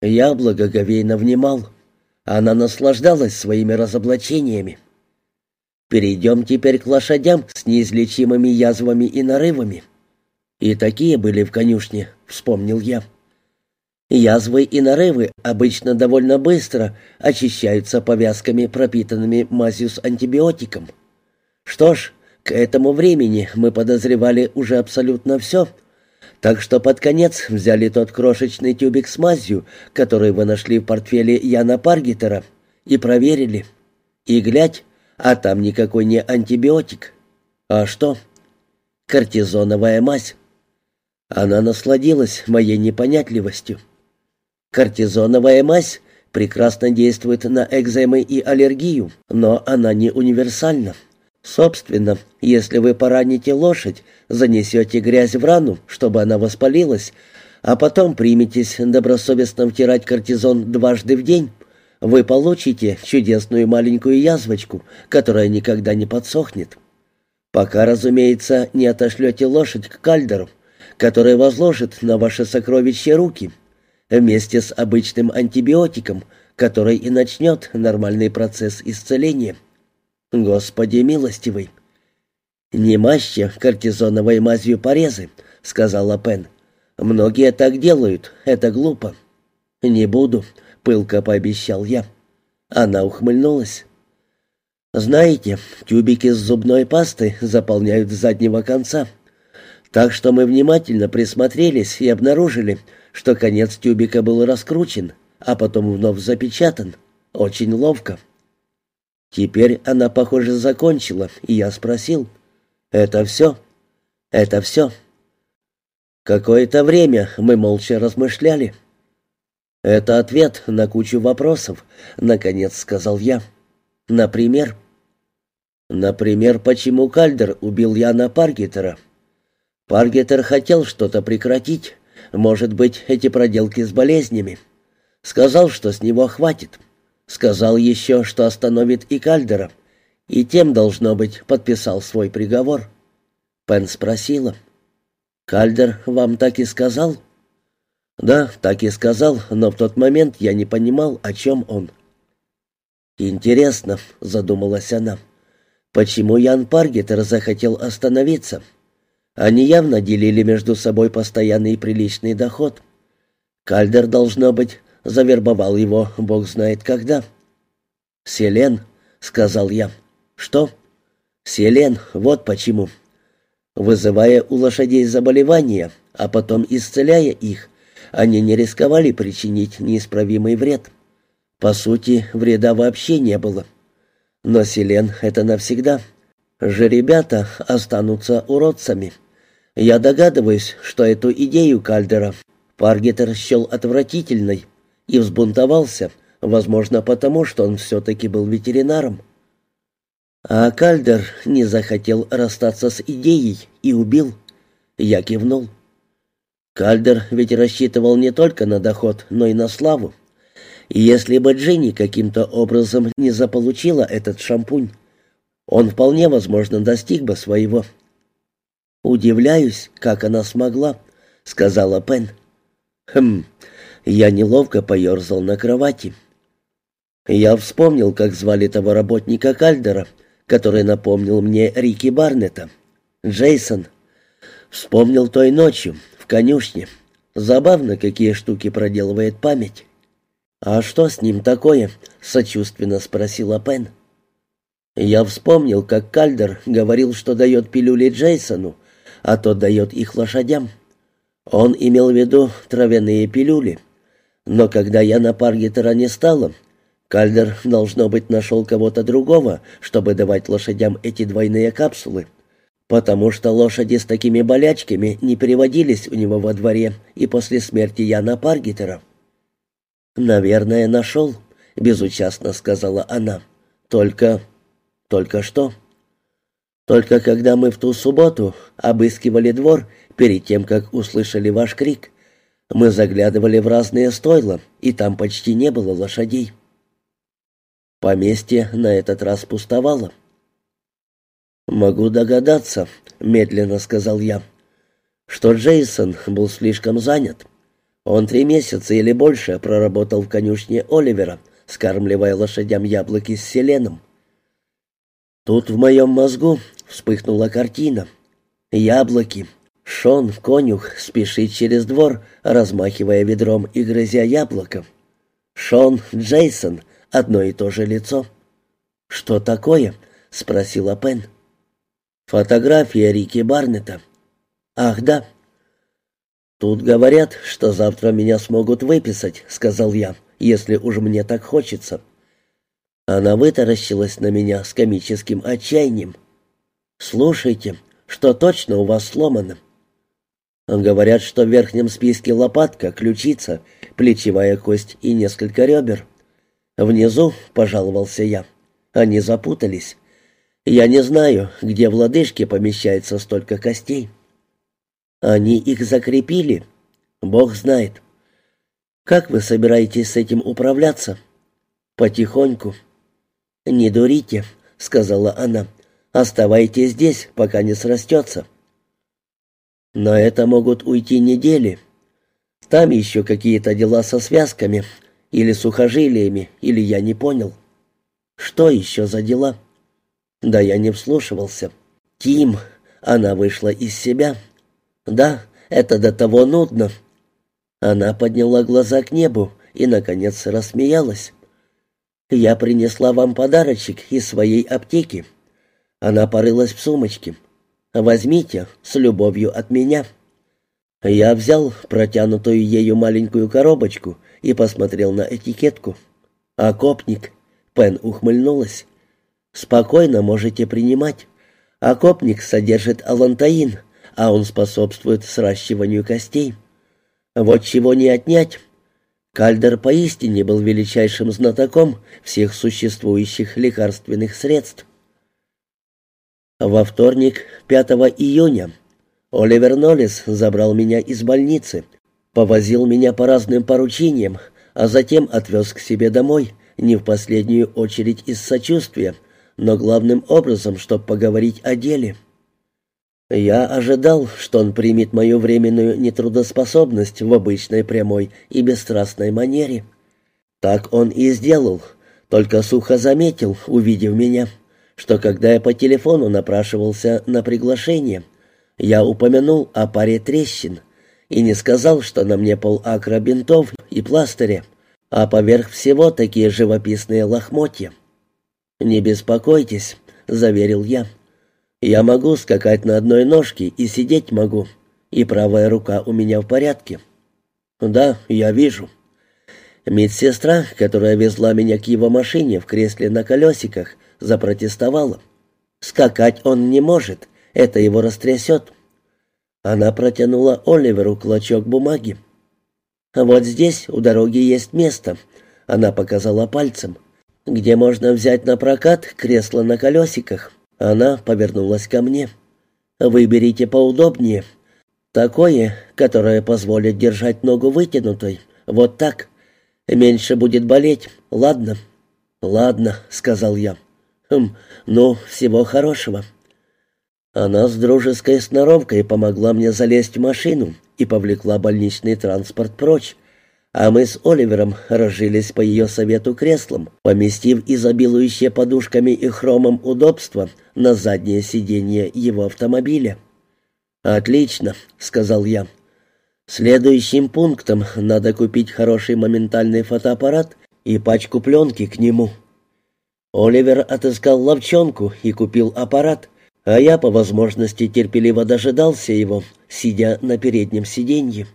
Я благоговейно внимал. Она наслаждалась своими разоблачениями. Перейдем теперь к лошадям с неизлечимыми язвами и нарывами. И такие были в конюшне, вспомнил я. Язвы и нарывы обычно довольно быстро очищаются повязками, пропитанными мазью с антибиотиком. Что ж, к этому времени мы подозревали уже абсолютно все, так что под конец взяли тот крошечный тюбик с мазью, который вы нашли в портфеле Яна Паргитера, и проверили. И глядь, а там никакой не антибиотик. А что? Кортизоновая мазь. Она насладилась моей непонятливостью. Кортизоновая мазь прекрасно действует на экземы и аллергию, но она не универсальна. Собственно, если вы пораните лошадь, занесете грязь в рану, чтобы она воспалилась, а потом приметесь добросовестно втирать кортизон дважды в день, вы получите чудесную маленькую язвочку, которая никогда не подсохнет. Пока, разумеется, не отошлете лошадь к кальдеру, который возложит на ваши сокровища руки, вместе с обычным антибиотиком, который и начнет нормальный процесс исцеления. Господи милостивый! «Не мажьте кортизоновой мазью порезы», — сказала Пен. «Многие так делают, это глупо». «Не буду», пылко пообещал я. Она ухмыльнулась. «Знаете, тюбики с зубной пастой заполняют с заднего конца. Так что мы внимательно присмотрелись и обнаружили, что конец тюбика был раскручен, а потом вновь запечатан. Очень ловко». Теперь она, похоже, закончила, и я спросил. «Это все?» «Это все». Какое-то время мы молча размышляли. «Это ответ на кучу вопросов», — наконец сказал я. «Например?» «Например, почему Кальдер убил Яна Паргетера?» «Паргетер хотел что-то прекратить, может быть, эти проделки с болезнями. Сказал, что с него хватит. Сказал еще, что остановит и Кальдера, и тем, должно быть, подписал свой приговор». Пен спросила. «Кальдер вам так и сказал?» «Да, так и сказал, но в тот момент я не понимал, о чем он». «Интересно», — задумалась она, — «почему Ян Паргетер захотел остановиться? Они явно делили между собой постоянный приличный доход. Кальдер, должно быть, завербовал его, бог знает когда». «Селен», — сказал я. «Что?» «Селен, вот почему». Вызывая у лошадей заболевания, а потом исцеляя их, они не рисковали причинить неисправимый вред. По сути, вреда вообще не было. Но Селен — это навсегда. Же ребята останутся уродцами. Я догадываюсь, что эту идею Кальдера Паргетер счел отвратительной и взбунтовался, возможно, потому, что он все-таки был ветеринаром. А Кальдер не захотел расстаться с идеей и убил. Я кивнул. Кальдер ведь рассчитывал не только на доход, но и на славу. И если бы Джинни каким-то образом не заполучила этот шампунь, он вполне возможно достиг бы своего. «Удивляюсь, как она смогла», — сказала Пен. «Хм...» Я неловко поерзал на кровати. Я вспомнил, как звали того работника Кальдера, который напомнил мне Рики Барнета. Джейсон. Вспомнил той ночью, конюшне. Забавно, какие штуки проделывает память. «А что с ним такое?» — сочувственно спросила Пен. Я вспомнил, как Кальдер говорил, что дает пилюли Джейсону, а тот дает их лошадям. Он имел в виду травяные пилюли. Но когда я на Паргетера не стала, Кальдер, должно быть, нашел кого-то другого, чтобы давать лошадям эти двойные капсулы потому что лошади с такими болячками не переводились у него во дворе и после смерти Яна Паргитера. «Наверное, нашел», — безучастно сказала она. «Только... только что?» «Только когда мы в ту субботу обыскивали двор перед тем, как услышали ваш крик, мы заглядывали в разные стойла, и там почти не было лошадей. Поместье на этот раз пустовало». «Могу догадаться», — медленно сказал я, — «что Джейсон был слишком занят. Он три месяца или больше проработал в конюшне Оливера, скармливая лошадям яблоки с селеном. Тут в моем мозгу вспыхнула картина. Яблоки. Шон, конюх, спешит через двор, размахивая ведром и грызя яблоко. Шон, Джейсон, одно и то же лицо. «Что такое?» — спросила Пен. «Фотография Рики Барнета». «Ах, да». «Тут говорят, что завтра меня смогут выписать», — сказал я, — «если уж мне так хочется». Она вытаращилась на меня с комическим отчаянием. «Слушайте, что точно у вас сломано?» Говорят, что в верхнем списке лопатка, ключица, плечевая кость и несколько ребер. Внизу, пожаловался я, они запутались. Я не знаю, где в лодыжке помещается столько костей. Они их закрепили. Бог знает. Как вы собираетесь с этим управляться? Потихоньку. Не дурите, сказала она. Оставайтесь здесь, пока не срастется. На это могут уйти недели. Там еще какие-то дела со связками или сухожилиями, или я не понял. Что еще за дела? Да я не вслушивался. Тим, она вышла из себя. Да, это до того нудно. Она подняла глаза к небу и, наконец, рассмеялась. «Я принесла вам подарочек из своей аптеки». Она порылась в сумочке. Возьмите, с любовью от меня». Я взял протянутую ею маленькую коробочку и посмотрел на этикетку. «Окопник», — Пен ухмыльнулась. «Спокойно можете принимать. Окопник содержит алантаин, а он способствует сращиванию костей. Вот чего не отнять». Кальдер поистине был величайшим знатоком всех существующих лекарственных средств. Во вторник, 5 июня, Оливер Ноллис забрал меня из больницы, повозил меня по разным поручениям, а затем отвез к себе домой, не в последнюю очередь из сочувствия, но главным образом, чтобы поговорить о деле. Я ожидал, что он примет мою временную нетрудоспособность в обычной прямой и бесстрастной манере. Так он и сделал, только сухо заметил, увидев меня — что когда я по телефону напрашивался на приглашение, я упомянул о паре трещин и не сказал, что на мне полакра бинтов и пластыря, а поверх всего такие живописные лохмотья. «Не беспокойтесь», — заверил я. «Я могу скакать на одной ножке и сидеть могу, и правая рука у меня в порядке». «Да, я вижу». Медсестра, которая везла меня к его машине в кресле на колесиках, запротестовала. «Скакать он не может, это его растрясет». Она протянула Оливеру клочок бумаги. «Вот здесь у дороги есть место», — она показала пальцем, «где можно взять на прокат кресло на колесиках». Она повернулась ко мне. «Выберите поудобнее. Такое, которое позволит держать ногу вытянутой. Вот так. Меньше будет болеть, ладно?» «Ладно», — сказал я. «Хм, ну, всего хорошего». Она с дружеской сноровкой помогла мне залезть в машину и повлекла больничный транспорт прочь, а мы с Оливером разжились по ее совету креслом, поместив изобилующие подушками и хромом удобства на заднее сиденье его автомобиля. «Отлично», — сказал я. «Следующим пунктом надо купить хороший моментальный фотоаппарат и пачку пленки к нему». Оливер отыскал ловчонку и купил аппарат, а я по возможности терпеливо дожидался его, сидя на переднем сиденье.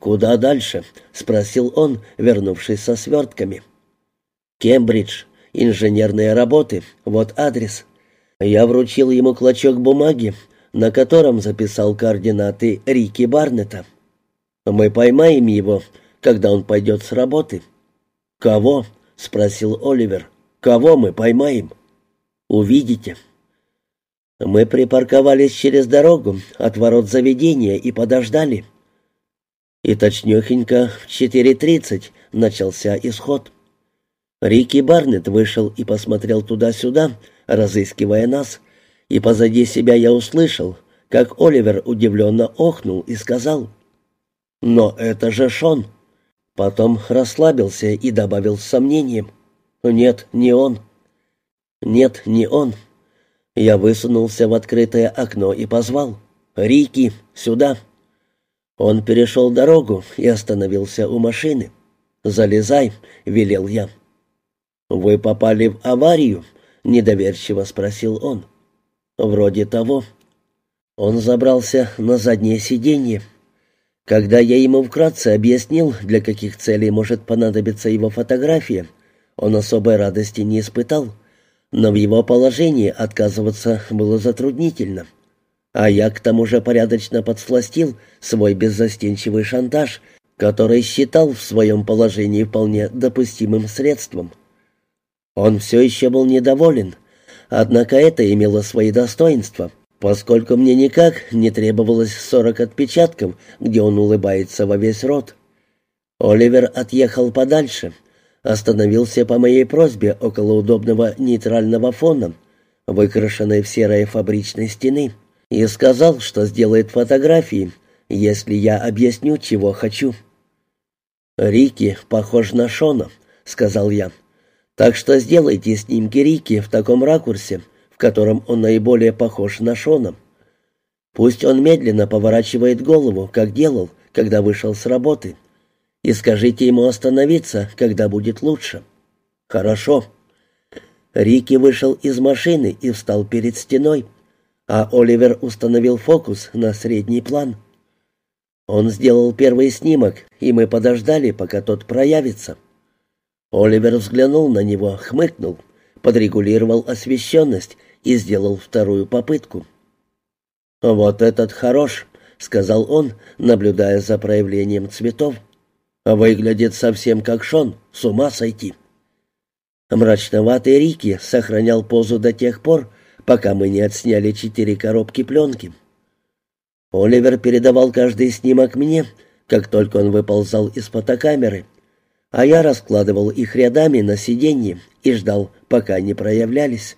«Куда дальше?» — спросил он, вернувшись со свертками. «Кембридж. Инженерные работы. Вот адрес». Я вручил ему клочок бумаги, на котором записал координаты Рики Барнета. «Мы поймаем его, когда он пойдет с работы». «Кого?» — спросил Оливер. Кого мы поймаем? Увидите. Мы припарковались через дорогу от ворот заведения и подождали. И точнёхенько в 4.30 начался исход. Рики Барнетт вышел и посмотрел туда-сюда, разыскивая нас, и позади себя я услышал, как Оливер удивленно охнул и сказал, «Но это же Шон!» Потом расслабился и добавил с сомнением. «Нет, не он». «Нет, не он». Я высунулся в открытое окно и позвал. «Рики, сюда!» Он перешел дорогу и остановился у машины. «Залезай», — велел я. «Вы попали в аварию?» — недоверчиво спросил он. «Вроде того». Он забрался на заднее сиденье. Когда я ему вкратце объяснил, для каких целей может понадобиться его фотография, он особой радости не испытал, но в его положении отказываться было затруднительно. А я к тому же порядочно подсластил свой беззастенчивый шантаж, который считал в своем положении вполне допустимым средством. Он все еще был недоволен, однако это имело свои достоинства, поскольку мне никак не требовалось сорок отпечатков, где он улыбается во весь рот. Оливер отъехал подальше, остановился по моей просьбе около удобного нейтрального фона, выкрашенной в серой фабричной стены, и сказал, что сделает фотографии, если я объясню, чего хочу. «Рики похож на Шона», — сказал я. «Так что сделайте снимки Рики в таком ракурсе, в котором он наиболее похож на Шона. Пусть он медленно поворачивает голову, как делал, когда вышел с работы, и скажите ему остановиться, когда будет лучше». «Хорошо». Рики вышел из машины и встал перед стеной, а Оливер установил фокус на средний план. Он сделал первый снимок, и мы подождали, пока тот проявится. Оливер взглянул на него, хмыкнул, подрегулировал освещенность и сделал вторую попытку. «Вот этот хорош», — сказал он, наблюдая за проявлением цветов. «Выглядит совсем как Шон, с ума сойти». Мрачноватый Рики сохранял позу до тех пор, пока мы не отсняли четыре коробки пленки. Оливер передавал каждый снимок мне, как только он выползал из фотокамеры, а я раскладывал их рядами на сиденье и ждал, пока они проявлялись.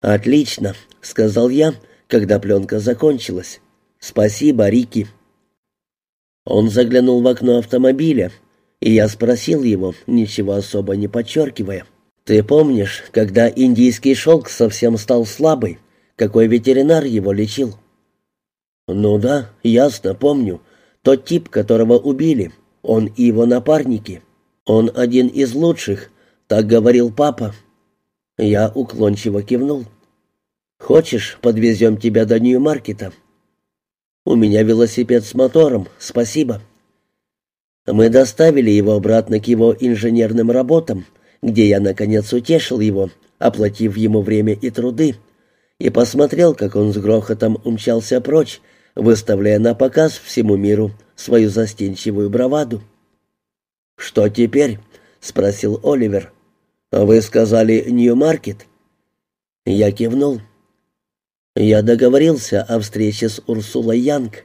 «Отлично», — сказал я, когда пленка закончилась. «Спасибо, Рики». Он заглянул в окно автомобиля, и я спросил его, ничего особо не подчеркивая. «Ты помнишь, когда индийский шелк совсем стал слабый, какой ветеринар его лечил?» «Ну да, ясно, помню. Тот тип, которого убили. Он и его напарники. Он один из лучших, так говорил папа». Я уклончиво кивнул. «Хочешь, подвезем тебя до Нью-Маркета?» «У меня велосипед с мотором, спасибо». Мы доставили его обратно к его инженерным работам, где я, наконец, утешил его, оплатив ему время и труды, и посмотрел, как он с грохотом умчался прочь, выставляя на показ всему миру свою застенчивую браваду. «Что теперь?» — спросил Оливер. «Вы сказали Нью-Маркет?» Я кивнул. Я договорился о встрече с Урсулой Янг.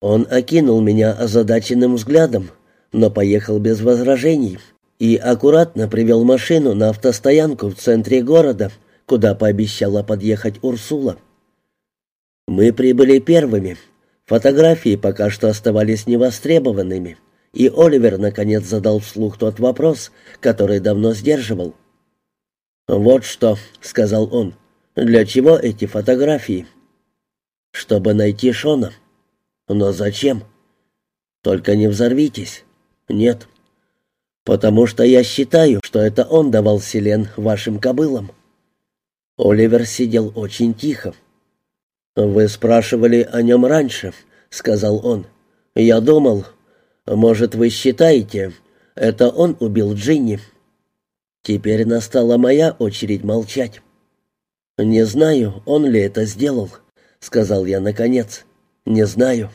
Он окинул меня озадаченным взглядом, но поехал без возражений и аккуратно привел машину на автостоянку в центре города, куда пообещала подъехать Урсула. Мы прибыли первыми. Фотографии пока что оставались невостребованными, и Оливер наконец задал вслух тот вопрос, который давно сдерживал. «Вот что», — сказал он, — «для чего эти фотографии?» «Чтобы найти Шона». «Но зачем?» «Только не взорвитесь». «Нет». «Потому что я считаю, что это он давал селен вашим кобылам». Оливер сидел очень тихо. «Вы спрашивали о нем раньше», — сказал он. «Я думал, может, вы считаете, это он убил Джинни?» Теперь настала моя очередь молчать. «Не знаю, он ли это сделал», — сказал я наконец. «Не знаю».